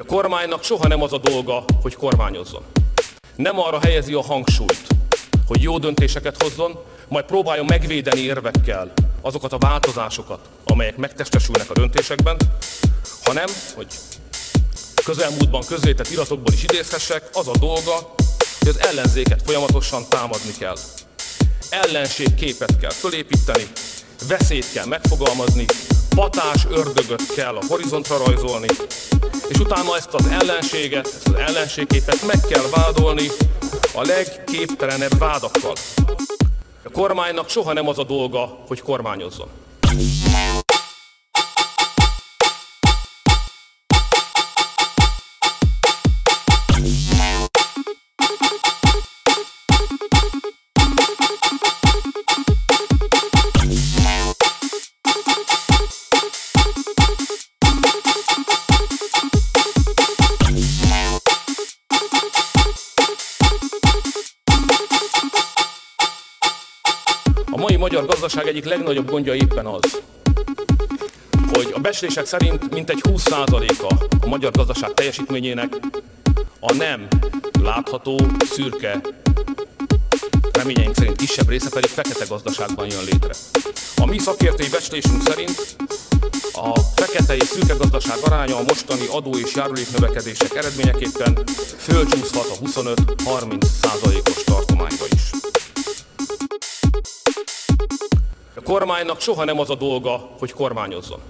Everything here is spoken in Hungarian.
A kormánynak soha nem az a dolga, hogy kormányozzon. Nem arra helyezi a hangsúlyt, hogy jó döntéseket hozzon, majd próbáljon megvédeni érvekkel azokat a változásokat, amelyek megtestesülnek a döntésekben, hanem, hogy közelmúltban közzétett iratokból is idézhessek, az a dolga, hogy az ellenzéket folyamatosan támadni kell. Ellenségképet kell fölépíteni, veszélyt kell megfogalmazni, patás ördögöt kell a horizontra rajzolni, és utána ezt az ellenséget, ezt az ellenségképet meg kell vádolni a legképtelenebb vádakkal. A kormánynak soha nem az a dolga, hogy kormányozzon. A mai magyar gazdaság egyik legnagyobb gondja éppen az, hogy a becslések szerint mintegy 20%-a a magyar gazdaság teljesítményének a nem látható, szürke, reményeink szerint kisebb része pedig fekete gazdaságban jön létre. A mi szakértői becslésünk szerint a fekete és szürke gazdaság aránya a mostani adó és járulék növekedések eredményeképpen fölcsúszhat a 25-30 százalékos A kormánynak soha nem az a dolga, hogy kormányozzon.